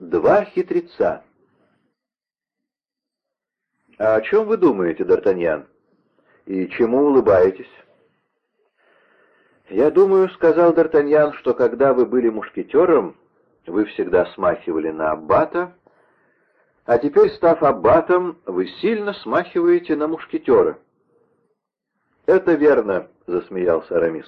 Два хитреца. «А о чем вы думаете, Д'Артаньян? И чему улыбаетесь?» «Я думаю, — сказал Д'Артаньян, — что когда вы были мушкетером, вы всегда смахивали на аббата, а теперь, став аббатом, вы сильно смахиваете на мушкетера». «Это верно», — засмеялся Арамис.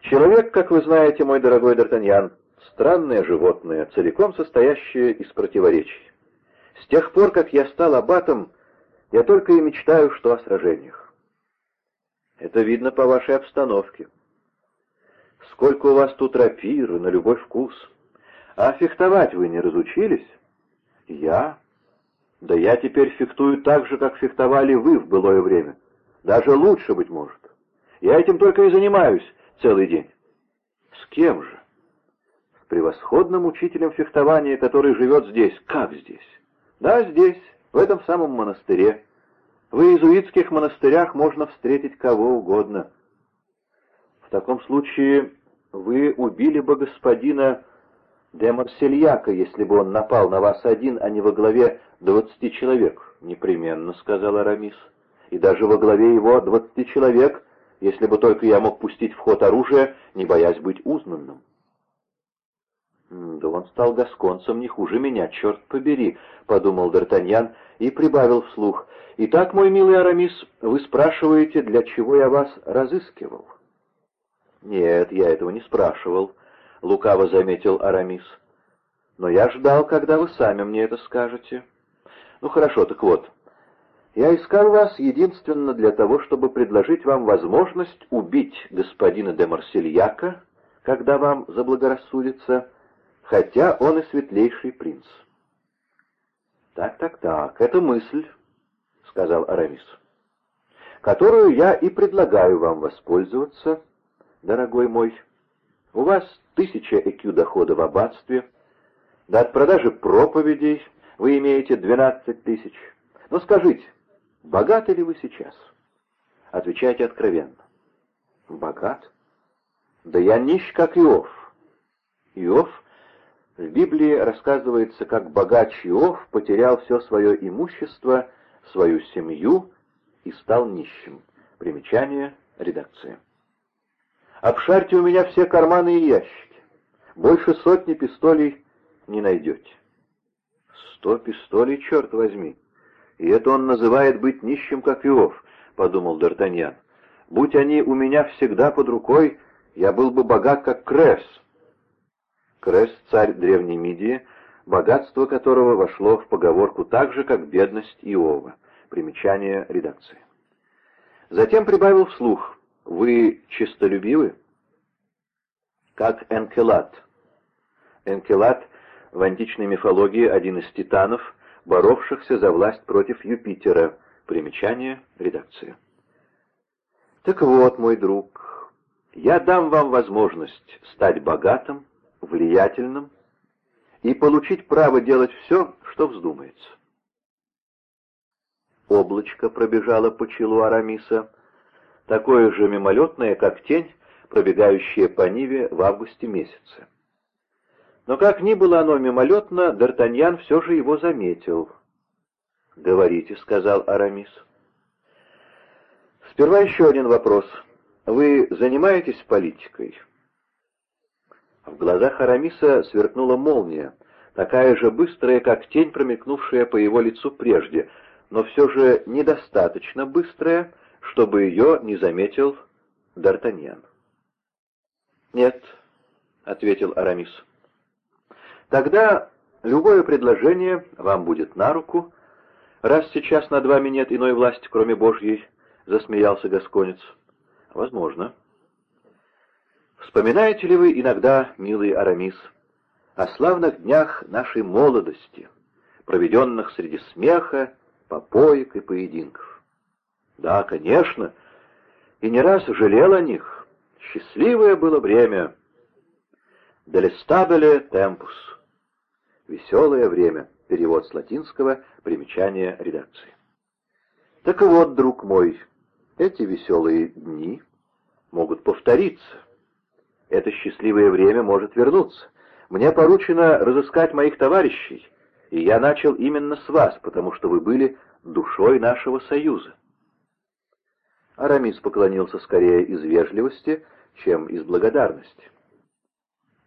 «Человек, как вы знаете, мой дорогой Д'Артаньян, странное животное, целиком состоящее из противоречий. С тех пор, как я стал аббатом, я только и мечтаю, что о сражениях. Это видно по вашей обстановке. Сколько у вас тут рапир на любой вкус. А фехтовать вы не разучились? Я? Да я теперь фехтую так же, как фехтовали вы в былое время. Даже лучше, быть может. Я этим только и занимаюсь целый день. С кем же? Превосходным учителем фехтования, который живет здесь. Как здесь? Да, здесь, в этом самом монастыре. В иезуитских монастырях можно встретить кого угодно. В таком случае вы убили бы господина де Марсельяка, если бы он напал на вас один, а не во главе двадцати человек. Непременно, — сказал Арамис. И даже во главе его двадцати человек, если бы только я мог пустить в ход оружие, не боясь быть узнанным. «Да он стал гасконцем не хуже меня, черт побери», — подумал Д'Артаньян и прибавил вслух. «Итак, мой милый Арамис, вы спрашиваете, для чего я вас разыскивал?» «Нет, я этого не спрашивал», — лукаво заметил Арамис. «Но я ждал, когда вы сами мне это скажете». «Ну хорошо, так вот. Я искал вас единственно для того, чтобы предложить вам возможность убить господина де Марсельяка, когда вам заблагорассудится, хотя он и светлейший принц. «Так, так, так, это мысль», — сказал Арамис, — «которую я и предлагаю вам воспользоваться, дорогой мой. У вас тысяча ЭКЮ дохода в аббатстве, да от продажи проповедей вы имеете двенадцать тысяч. Но скажите, богаты ли вы сейчас?» Отвечайте откровенно. «Богат? Да я нищ, как Иов». Иов в Библии рассказывается, как богач Иов потерял все свое имущество, свою семью и стал нищим. Примечание редакции. Обшарьте у меня все карманы и ящики. Больше сотни пистолей не найдете. Сто пистолей, черт возьми. И это он называет быть нищим, как Иов, подумал Д'Артаньян. Будь они у меня всегда под рукой, я был бы богат, как Кресс. Крес, царь Древней Мидии, богатство которого вошло в поговорку так же, как бедность Иова. Примечание редакции. Затем прибавил вслух. «Вы чистолюбивы?» «Как Энкелат». Энкелат в античной мифологии один из титанов, боровшихся за власть против Юпитера. Примечание редакции. «Так вот, мой друг, я дам вам возможность стать богатым, влиятельным и получить право делать все, что вздумается. Облачко пробежало по челу Арамиса, такое же мимолетное, как тень, пробегающая по Ниве в августе месяце. Но как ни было оно мимолетно, Д'Артаньян все же его заметил. «Говорите», — сказал Арамис. «Сперва еще один вопрос. Вы занимаетесь политикой?» В глазах Арамиса сверкнула молния, такая же быстрая, как тень, промелькнувшая по его лицу прежде, но все же недостаточно быстрая, чтобы ее не заметил Д'Артаньян. «Нет», — ответил Арамис. «Тогда любое предложение вам будет на руку, раз сейчас над вами нет иной власти, кроме Божьей», — засмеялся Гасконец. «Возможно». Вспоминаете ли вы иногда, милый Арамис, о славных днях нашей молодости, проведенных среди смеха, попоек и поединков? Да, конечно, и не раз жалел о них. Счастливое было время. Делестабеле темпус. Веселое время. Перевод с латинского, примечание редакции. Так вот, друг мой, эти веселые дни могут повториться это счастливое время может вернуться. Мне поручено разыскать моих товарищей, и я начал именно с вас, потому что вы были душой нашего союза. Арамис поклонился скорее из вежливости, чем из благодарности.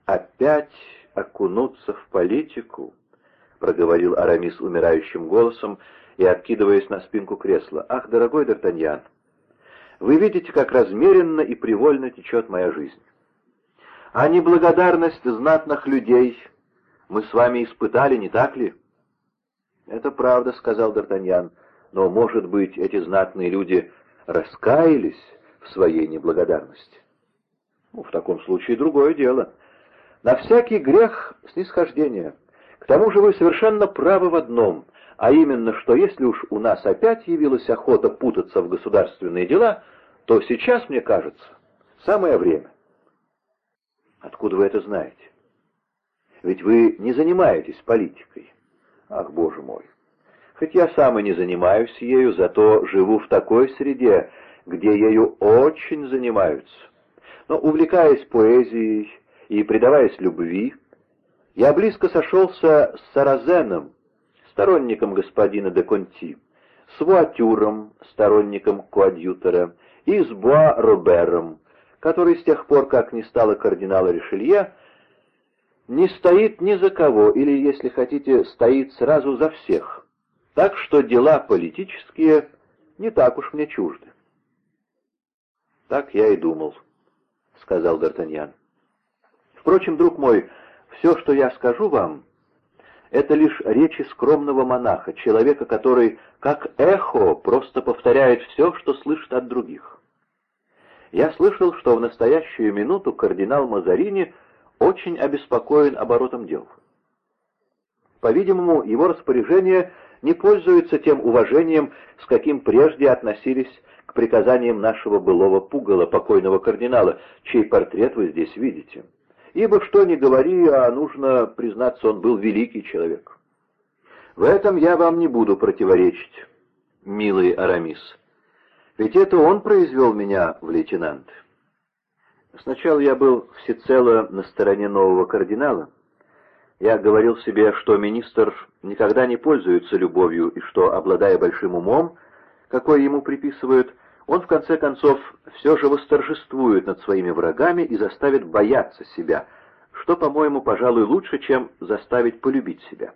«Опять окунуться в политику?» — проговорил Арамис умирающим голосом и откидываясь на спинку кресла. «Ах, дорогой Д'Артаньян, вы видите, как размеренно и привольно течет моя жизнь. А неблагодарность знатных людей мы с вами испытали, не так ли?» «Это правда», — сказал Д'Артаньян, — «но, может быть, эти знатные люди раскаялись в своей неблагодарности?» «Ну, в таком случае другое дело. На всякий грех снисхождение. К тому же вы совершенно правы в одном, а именно, что если уж у нас опять явилась охота путаться в государственные дела, то сейчас, мне кажется, самое время». «Откуда вы это знаете?» «Ведь вы не занимаетесь политикой». Ах, боже мой! Хоть я сам и не занимаюсь ею, зато живу в такой среде, где ею очень занимаются. Но, увлекаясь поэзией и предаваясь любви, я близко сошелся с Саразеном, сторонником господина де Конти, с Вуатюром, сторонником коадьютора, и с Буа Робером, который с тех пор, как не стало кардинала Ришелье, не стоит ни за кого, или, если хотите, стоит сразу за всех. Так что дела политические не так уж мне чужды. «Так я и думал», — сказал Д'Артаньян. «Впрочем, друг мой, все, что я скажу вам, это лишь речи скромного монаха, человека, который, как эхо, просто повторяет все, что слышит от других. Я слышал, что в настоящую минуту кардинал Мазарини — очень обеспокоен оборотом дел. По-видимому, его распоряжение не пользуется тем уважением, с каким прежде относились к приказаниям нашего былого пугала, покойного кардинала, чей портрет вы здесь видите. Ибо что ни говори, а нужно признаться, он был великий человек. В этом я вам не буду противоречить, милый Арамис. Ведь это он произвел меня в лейтенанты. Сначала я был всецело на стороне нового кардинала. Я говорил себе, что министр никогда не пользуется любовью и что, обладая большим умом, какой ему приписывают, он в конце концов все же восторжествует над своими врагами и заставит бояться себя, что, по-моему, пожалуй, лучше, чем заставить полюбить себя.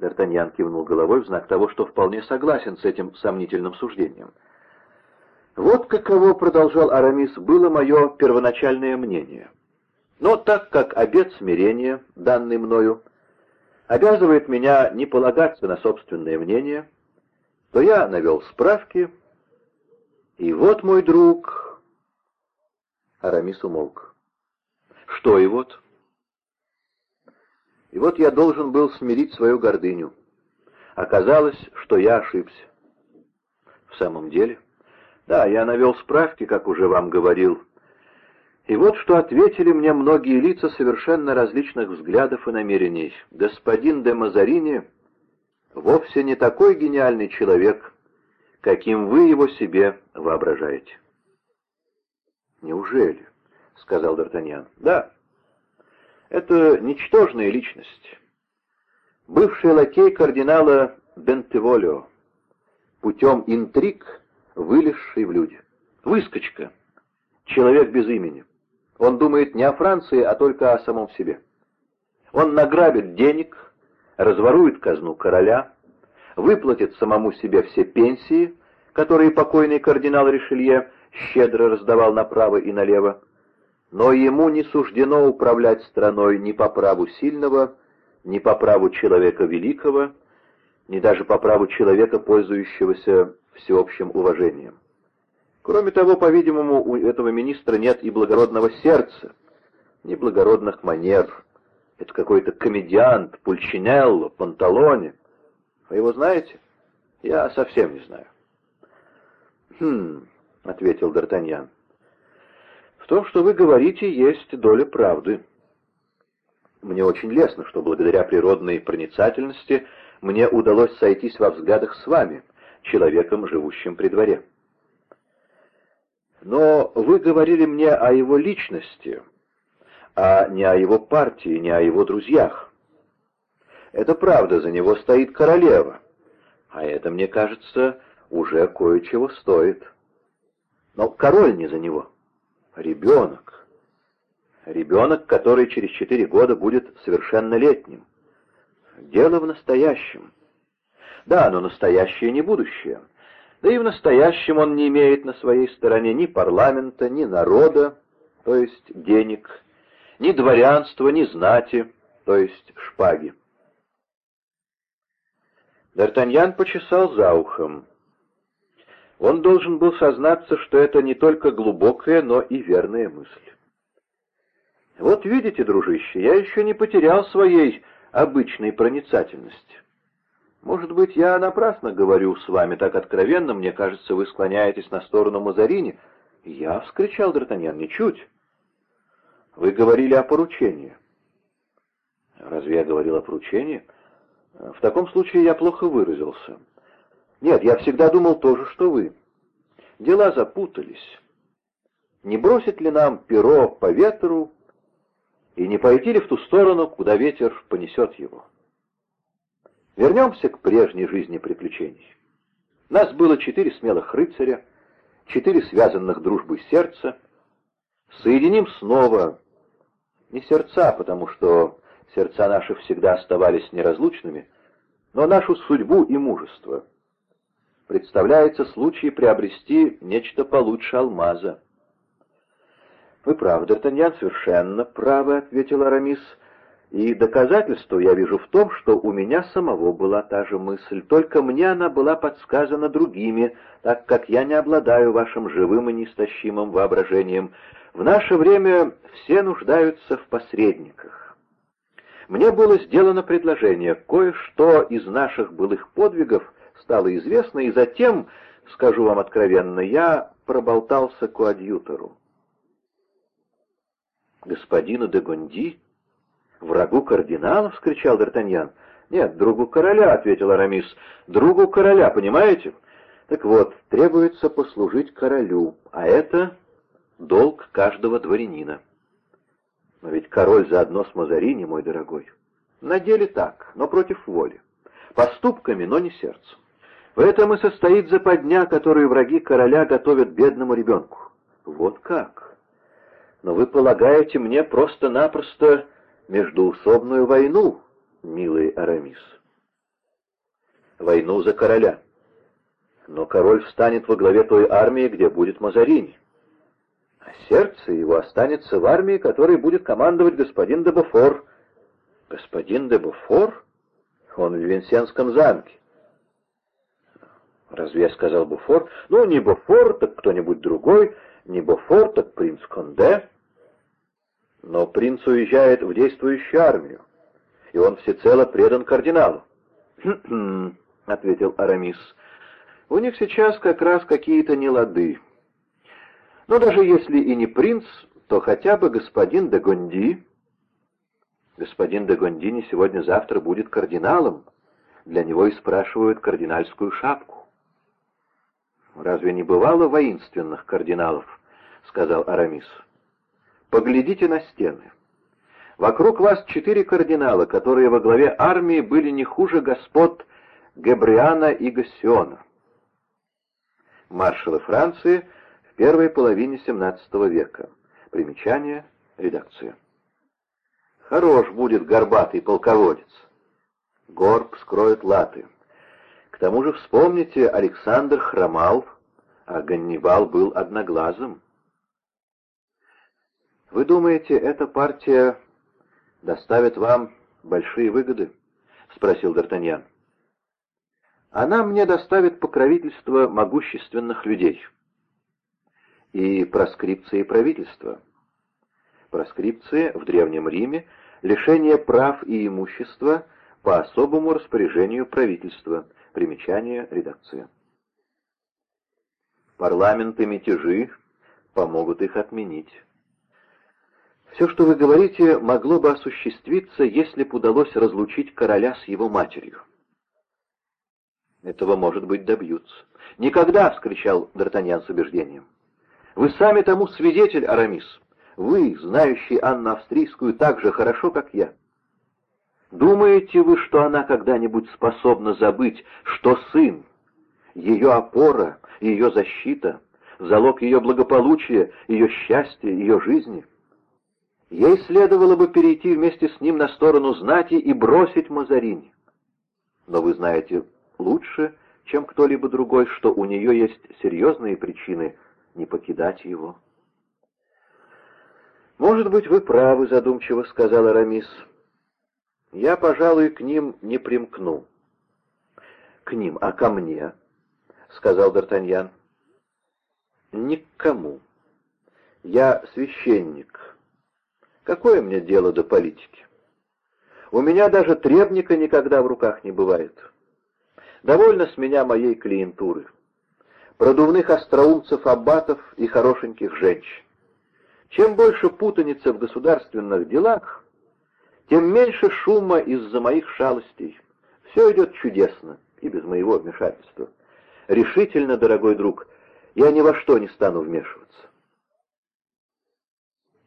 Д'Артаньян кивнул головой в знак того, что вполне согласен с этим сомнительным суждением. Вот каково, продолжал Арамис, было мое первоначальное мнение. Но так как обет смирения, данный мною, обязывает меня не полагаться на собственное мнение, то я навел справки, и вот мой друг... Арамис умолк. Что и вот? И вот я должен был смирить свою гордыню. Оказалось, что я ошибся. В самом деле... Да, я навел справки, как уже вам говорил. И вот что ответили мне многие лица совершенно различных взглядов и намерений. Господин де Мазарини вовсе не такой гениальный человек, каким вы его себе воображаете. «Неужели?» — сказал Д'Артаньян. «Да. Это ничтожная личность. Бывший лакей кардинала Бентеволио. Путем интриг вылезший в люди. Выскочка. Человек без имени. Он думает не о Франции, а только о самом себе. Он награбит денег, разворует казну короля, выплатит самому себе все пенсии, которые покойный кардинал Ришелье щедро раздавал направо и налево, но ему не суждено управлять страной ни по праву сильного, ни по праву человека великого, ни даже по праву человека, пользующегося всеобщим уважением. Кроме того, по-видимому, у этого министра нет и благородного сердца, ни благородных манер. Это какой-то комедиант, пульчинелло, панталоне. Вы его знаете? Я совсем не знаю. «Хм», — ответил Д'Артаньян, — «в том, что вы говорите, есть доля правды. Мне очень лестно, что благодаря природной проницательности мне удалось сойтись во взглядах с вами, человеком, живущим при дворе. Но вы говорили мне о его личности, а не о его партии, не о его друзьях. Это правда, за него стоит королева, а это, мне кажется, уже кое-чего стоит. Но король не за него, ребенок. Ребенок, который через четыре года будет совершеннолетним. Дело в настоящем. Да, но настоящее не будущее. Да и в настоящем он не имеет на своей стороне ни парламента, ни народа, то есть денег, ни дворянства, ни знати, то есть шпаги. Д'Артаньян почесал за ухом. Он должен был сознаться, что это не только глубокая, но и верная мысль. «Вот видите, дружище, я еще не потерял своей обычной проницательности. Может быть, я напрасно говорю с вами так откровенно, мне кажется, вы склоняетесь на сторону Мазарини. Я, — вскричал Д'Артаньян, — ничуть. Вы говорили о поручении. Разве я говорил о поручении? В таком случае я плохо выразился. Нет, я всегда думал то же, что вы. Дела запутались. Не бросить ли нам перо по ветру и не пойти ли в ту сторону, куда ветер понесет его? Вернемся к прежней жизни приключений. Нас было четыре смелых рыцаря, четыре связанных дружбой сердца. Соединим снова не сердца, потому что сердца наши всегда оставались неразлучными, но нашу судьбу и мужество. Представляется случай приобрести нечто получше алмаза. «Вы правы, Д'Артаньян, совершенно правы», — ответил Арамис, — и доказательство я вижу в том, что у меня самого была та же мысль, только мне она была подсказана другими, так как я не обладаю вашим живым и неистощимым воображением. В наше время все нуждаются в посредниках. Мне было сделано предложение, кое-что из наших былых подвигов стало известно, и затем, скажу вам откровенно, я проболтался к адъютору. Господину де Гонди «Врагу кардинала?» — вскричал Д'Артаньян. «Нет, другу короля», — ответил Арамис. «Другу короля, понимаете? Так вот, требуется послужить королю, а это долг каждого дворянина». «Но ведь король заодно с Мазарини, мой дорогой». «На деле так, но против воли. Поступками, но не сердцем. В этом и состоит западня, которую враги короля готовят бедному ребенку». «Вот как? Но вы полагаете мне просто-напросто междуусобную войну, милый Арамис. Войну за короля. Но король встанет во главе той армии, где будет Мазарини. А сердце его останется в армии, которой будет командовать господин де Буфор. Господин де Буфор? Он в Винсенском замке. Разве сказал Буфор? Ну, не Буфор, так кто-нибудь другой, не Буфор, так принц Конде. Но принц уезжает в действующую армию, и он всецело предан кардиналу. Ответил Арамис, — «у них сейчас как раз какие-то нелады. Но даже если и не принц, то хотя бы господин де Гонди...» «Господин де Гондини сегодня-завтра будет кардиналом. Для него и спрашивают кардинальскую шапку». «Разве не бывало воинственных кардиналов?» — сказал Арамис. Поглядите на стены. Вокруг вас четыре кардинала, которые во главе армии были не хуже господ Габриана и Гассиона. Маршалы Франции в первой половине XVII века. Примечание, редакция. Хорош будет горбатый полководец. Горб скроет латы. К тому же вспомните, Александр хромал, а Ганнибал был одноглазым. Вы думаете, эта партия доставит вам большие выгоды? — спросил Д'Артаньян. Она мне доставит покровительство могущественных людей и проскрипции правительства. Проскрипции в Древнем Риме — лишение прав и имущества по особому распоряжению правительства. Примечание редакции. Парламент и мятежи помогут их отменить. Все, что вы говорите, могло бы осуществиться, если бы удалось разлучить короля с его матерью. Этого, может быть, добьются. «Никогда!» — вскричал Д'Артаньян с убеждением. «Вы сами тому свидетель, Арамис. Вы, знающий Анну Австрийскую так же хорошо, как я. Думаете вы, что она когда-нибудь способна забыть, что сын, ее опора, ее защита, залог ее благополучия, ее счастья, ее жизни? Ей следовало бы перейти вместе с ним на сторону знати и бросить Мазарини. Но вы знаете лучше, чем кто-либо другой, что у нее есть серьезные причины не покидать его. «Может быть, вы правы», — задумчиво сказал Арамис. «Я, пожалуй, к ним не примкну». «К ним, а ко мне?» — сказал Д'Артаньян. «Ни к кому. Я священник. Какое мне дело до политики? У меня даже требника никогда в руках не бывает. Довольно с меня моей клиентуры. Продувных остроумцев-аббатов и хорошеньких женщин. Чем больше путаница в государственных делах, тем меньше шума из-за моих шалостей. Все идет чудесно и без моего вмешательства. Решительно, дорогой друг, я ни во что не стану вмешиваться.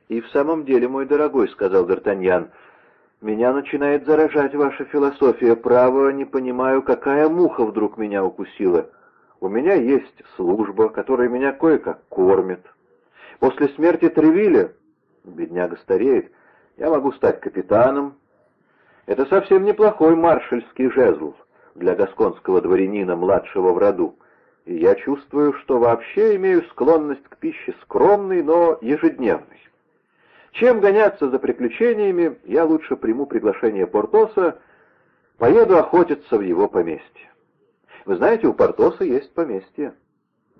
«И в самом деле, мой дорогой», — сказал Д'Артаньян, — «меня начинает заражать ваша философия. Право, не понимаю, какая муха вдруг меня укусила. У меня есть служба, которая меня кое-как кормит. После смерти Тревиля, бедняга стареет, я могу стать капитаном. Это совсем неплохой маршальский жезл для гасконского дворянина, младшего в роду. И я чувствую, что вообще имею склонность к пище скромной, но ежедневной. Чем гоняться за приключениями, я лучше приму приглашение Портоса, поеду охотиться в его поместье. Вы знаете, у Портоса есть поместье.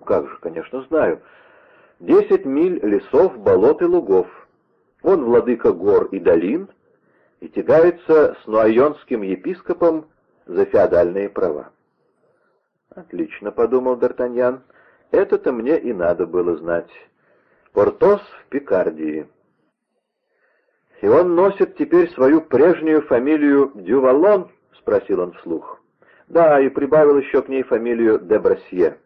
Как же, конечно, знаю. Десять миль лесов, болот и лугов. Он владыка гор и долин и тягается с нуайонским епископом за феодальные права. «Отлично», — подумал Д'Артаньян, — «это-то мне и надо было знать. Портос в Пикардии». «И он носит теперь свою прежнюю фамилию Дювалон?» — спросил он вслух. «Да, и прибавил еще к ней фамилию де Брасье».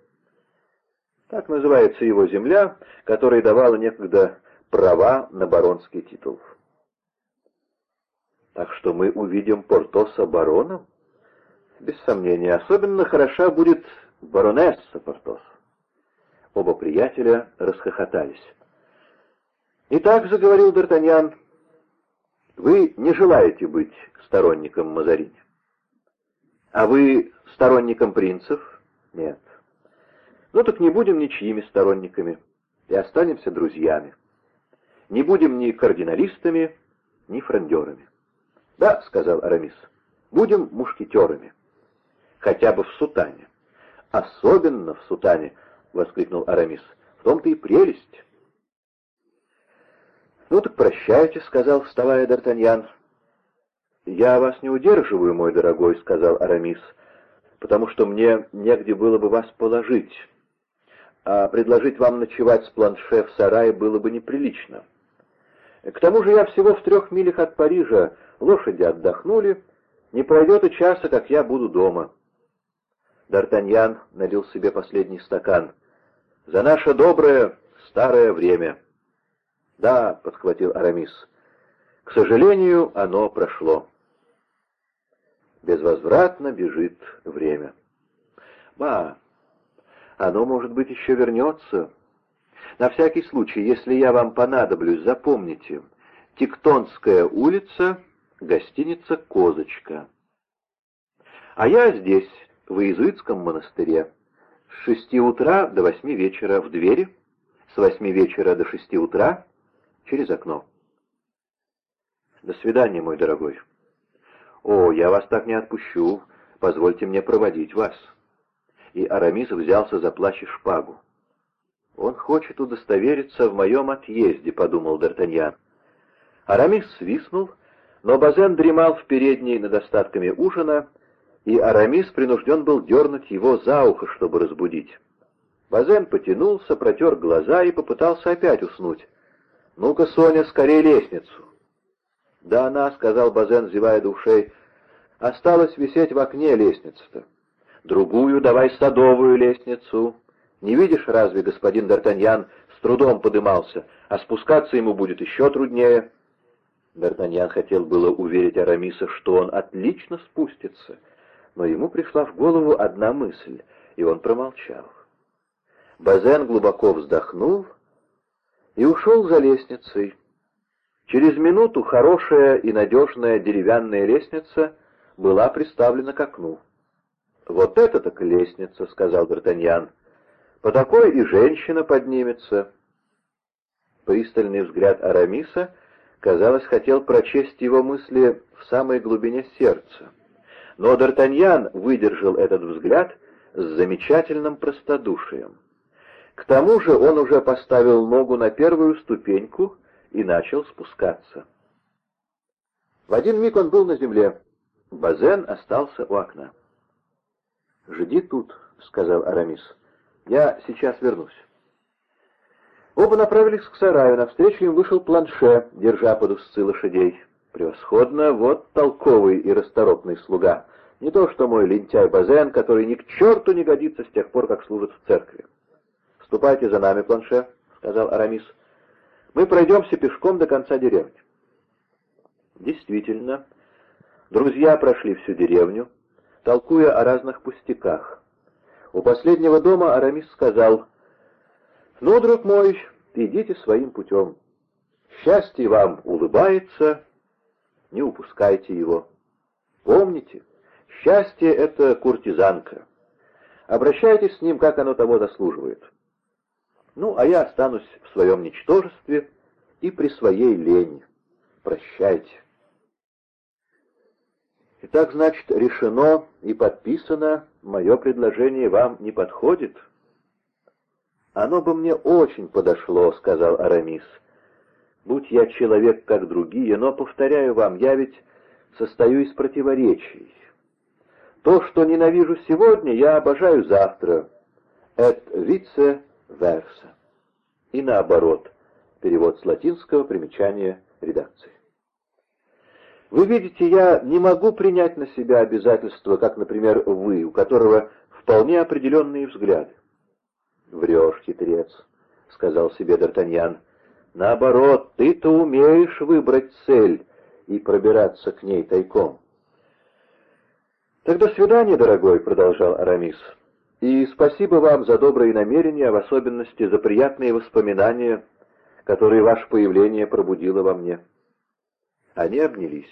Так называется его земля, которая давала некогда права на баронский титул. Так что мы увидим Портоса бароном? Без сомнения, особенно хороша будет баронесса Портос. Оба приятеля расхохотались. «Итак», — заговорил Д'Артаньян, — «вы не желаете быть сторонником Мазарини?» «А вы сторонником принцев?» «Нет». Ну так не будем ничьими сторонниками и останемся друзьями. Не будем ни кардиналистами, ни фрондерами. «Да», — сказал Арамис, — «будем мушкетерами. Хотя бы в сутане». «Особенно в сутане», — воскликнул Арамис. «В том-то и прелесть». «Ну так прощайте», — сказал, вставая Д'Артаньян. «Я вас не удерживаю, мой дорогой», — сказал Арамис, — «потому что мне негде было бы вас положить» а предложить вам ночевать с планше в сарае было бы неприлично. К тому же я всего в трех милях от Парижа, лошади отдохнули, не пройдет и часа, как я буду дома. Д'Артаньян налил себе последний стакан. «За наше доброе старое время!» «Да», — подхватил Арамис, — «к сожалению, оно прошло». Безвозвратно бежит время. «Ба, оно, может быть, еще вернется. На всякий случай, если я вам понадоблюсь, запомните. Тектонская улица, гостиница «Козочка». А я здесь, в Иезуитском монастыре. С шести утра до восьми вечера в двери, с восьми вечера до шести утра через окно. До свидания, мой дорогой. О, я вас так не отпущу. Позвольте мне проводить вас и Арамис взялся за плащ и шпагу. «Он хочет удостовериться в моем отъезде», — подумал Д'Артаньян. Арамис свистнул, но Базен дремал в передней над остатками ужина, и Арамис принужден был дернуть его за ухо, чтобы разбудить. Базен потянулся, протер глаза и попытался опять уснуть. «Ну-ка, Соня, скорее лестницу!» «Да она», — сказал Базен, зевая до «осталось висеть в окне лестница-то» другую давай садовую лестницу. Не видишь разве, господин Д'Артаньян, с трудом подымался, а спускаться ему будет еще труднее. Д'Артаньян хотел было уверить Арамиса, что он отлично спустится, но ему пришла в голову одна мысль, и он промолчал. Базен глубоко вздохнул и ушел за лестницей. Через минуту хорошая и надежная деревянная лестница была приставлена к окну. «Вот это так лестница», — сказал Д'Артаньян. «По такой и женщина поднимется». Пристальный взгляд Арамиса, казалось, хотел прочесть его мысли в самой глубине сердца. Но Д'Артаньян выдержал этот взгляд с замечательным простодушием. К тому же он уже поставил ногу на первую ступеньку и начал спускаться. В один миг он был на земле. Базен остался у окна. «Жди тут», — сказал Арамис. «Я сейчас вернусь». Оба направились к сараю. Навстречу им вышел планше, держа под узцы лошадей. «Превосходно, вот толковый и расторопный слуга. Не то что мой лентяй Базен, который ни к черту не годится с тех пор, как служит в церкви». «Ступайте за нами, планше», — сказал Арамис. «Мы пройдемся пешком до конца деревни». Действительно, друзья прошли всю деревню, толкуя о разных пустяках. У последнего дома Арамис сказал, «Ну, друг мой, идите своим путем. Счастье вам улыбается, не упускайте его. Помните, счастье — это куртизанка. Обращайтесь с ним, как оно того заслуживает. Ну, а я останусь в своем ничтожестве и при своей лени. Прощайте». Итак, значит, решено и подписано, мое предложение вам не подходит? Оно бы мне очень подошло, сказал Арамис. Будь я человек, как другие, но, повторяю вам, я ведь состою из противоречий. То, что ненавижу сегодня, я обожаю завтра. Et vice versa. И наоборот. Перевод с латинского, примечание редакции. Вы видите, я не могу принять на себя обязательства, как, например, вы, у которого вполне определенные взгляды. «Врешь, хитрец», — сказал себе Д'Артаньян. «Наоборот, ты-то умеешь выбрать цель и пробираться к ней тайком». «Так до свидания, дорогой», — продолжал Арамис. «И спасибо вам за добрые намерения, в особенности за приятные воспоминания, которые ваше появление пробудило во мне». Они обнялись.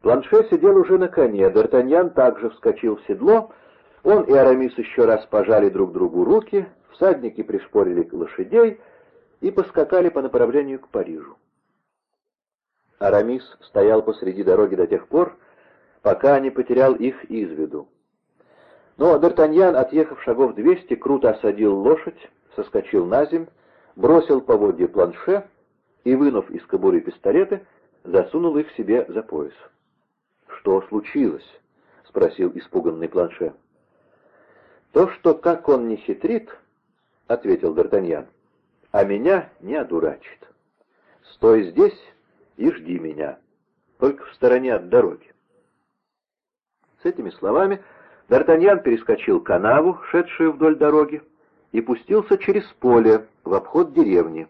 Планше сидел уже на коне, Д'Артаньян также вскочил в седло, он и Арамис еще раз пожали друг другу руки, всадники пришпорили лошадей и поскакали по направлению к Парижу. Арамис стоял посреди дороги до тех пор, пока не потерял их из виду. Но Д'Артаньян, отъехав шагов двести, круто осадил лошадь, соскочил на земь, бросил поводье планше и, вынув из кобуры пистолеты, засунул их себе за пояс. «Что случилось?» — спросил испуганный планше. «То, что как он не хитрит, — ответил Д'Артаньян, — а меня не одурачит. Стой здесь и жди меня, только в стороне от дороги». С этими словами Д'Артаньян перескочил канаву, шедшую вдоль дороги, и пустился через поле в обход деревни.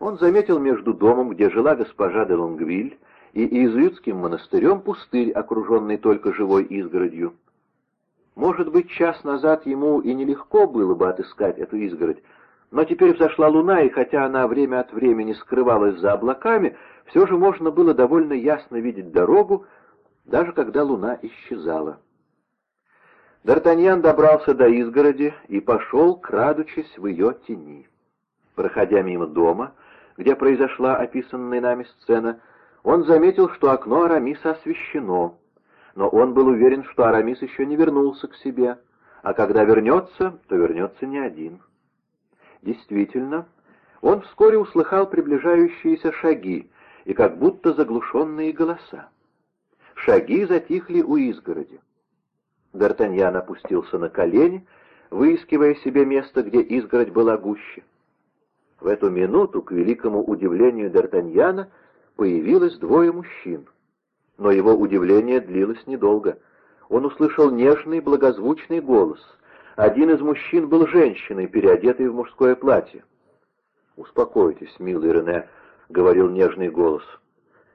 Он заметил между домом, где жила госпожа де Лонгвиль, и иезуитским монастырем пустырь, окруженный только живой изгородью. Может быть, час назад ему и нелегко было бы отыскать эту изгородь, но теперь взошла луна, и хотя она время от времени скрывалась за облаками, все же можно было довольно ясно видеть дорогу, даже когда луна исчезала. Д'Артаньян добрался до изгороди и пошел, крадучись в ее тени. Проходя мимо дома, где произошла описанная нами сцена, он заметил, что окно Арамиса освещено, но он был уверен, что Арамис еще не вернулся к себе, а когда вернется, то вернется не один. Действительно, он вскоре услыхал приближающиеся шаги и как будто заглушенные голоса. Шаги затихли у изгороди. Д'Артаньян опустился на колени, выискивая себе место, где изгородь была гуще. В эту минуту, к великому удивлению Д'Артаньяна, появилось двое мужчин. Но его удивление длилось недолго. Он услышал нежный, благозвучный голос. Один из мужчин был женщиной, переодетой в мужское платье. «Успокойтесь, милый Рене», — говорил нежный голос.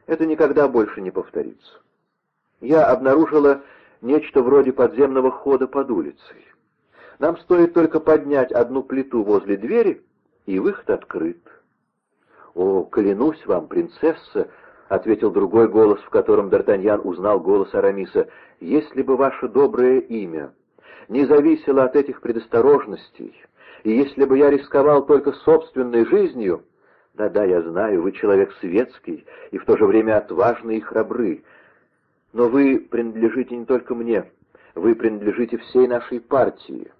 «Это никогда больше не повторится. Я обнаружила нечто вроде подземного хода под улицей. Нам стоит только поднять одну плиту возле двери, и выход открыт». «О, клянусь вам, принцесса», — ответил другой голос, в котором Д'Артаньян узнал голос Арамиса, — «если бы ваше доброе имя не зависело от этих предосторожностей, и если бы я рисковал только собственной жизнью...» «Да-да, я знаю, вы человек светский и в то же время отважный и храбрый, но вы принадлежите не только мне, вы принадлежите всей нашей партии.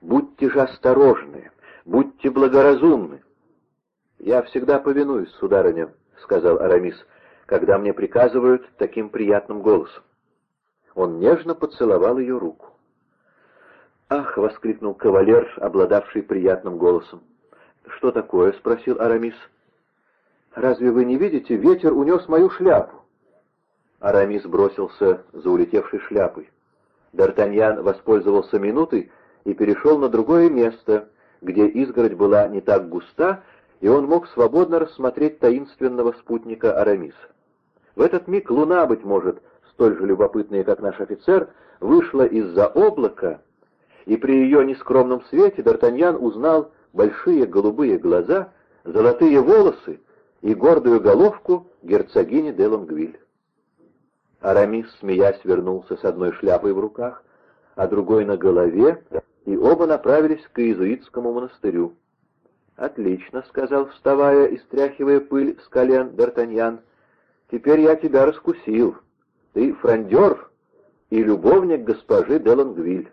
Будьте же осторожны, будьте благоразумны». «Я всегда повинуюсь, сударыня», — сказал Арамис, — «когда мне приказывают таким приятным голосом». Он нежно поцеловал ее руку. «Ах!» — воскликнул кавалер, обладавший приятным голосом. «Что такое?» — спросил Арамис. «Разве вы не видите? Ветер унес мою шляпу». Арамис бросился за улетевшей шляпой. Д'Артаньян воспользовался минутой и перешел на другое место, где изгородь была не так густа, и он мог свободно рассмотреть таинственного спутника Арамиса. В этот миг луна, быть может, столь же любопытная, как наш офицер, вышла из-за облака, и при ее нескромном свете Д'Артаньян узнал большие голубые глаза, золотые волосы и гордую головку герцогини де Лонгвиль. Арамис, смеясь, вернулся с одной шляпой в руках, а другой на голове, и оба направились к иезуитскому монастырю. «Отлично», — сказал, вставая и стряхивая пыль с колен Д'Артаньян. «Теперь я тебя раскусил. Ты фрондер и любовник госпожи де Лонгвиль».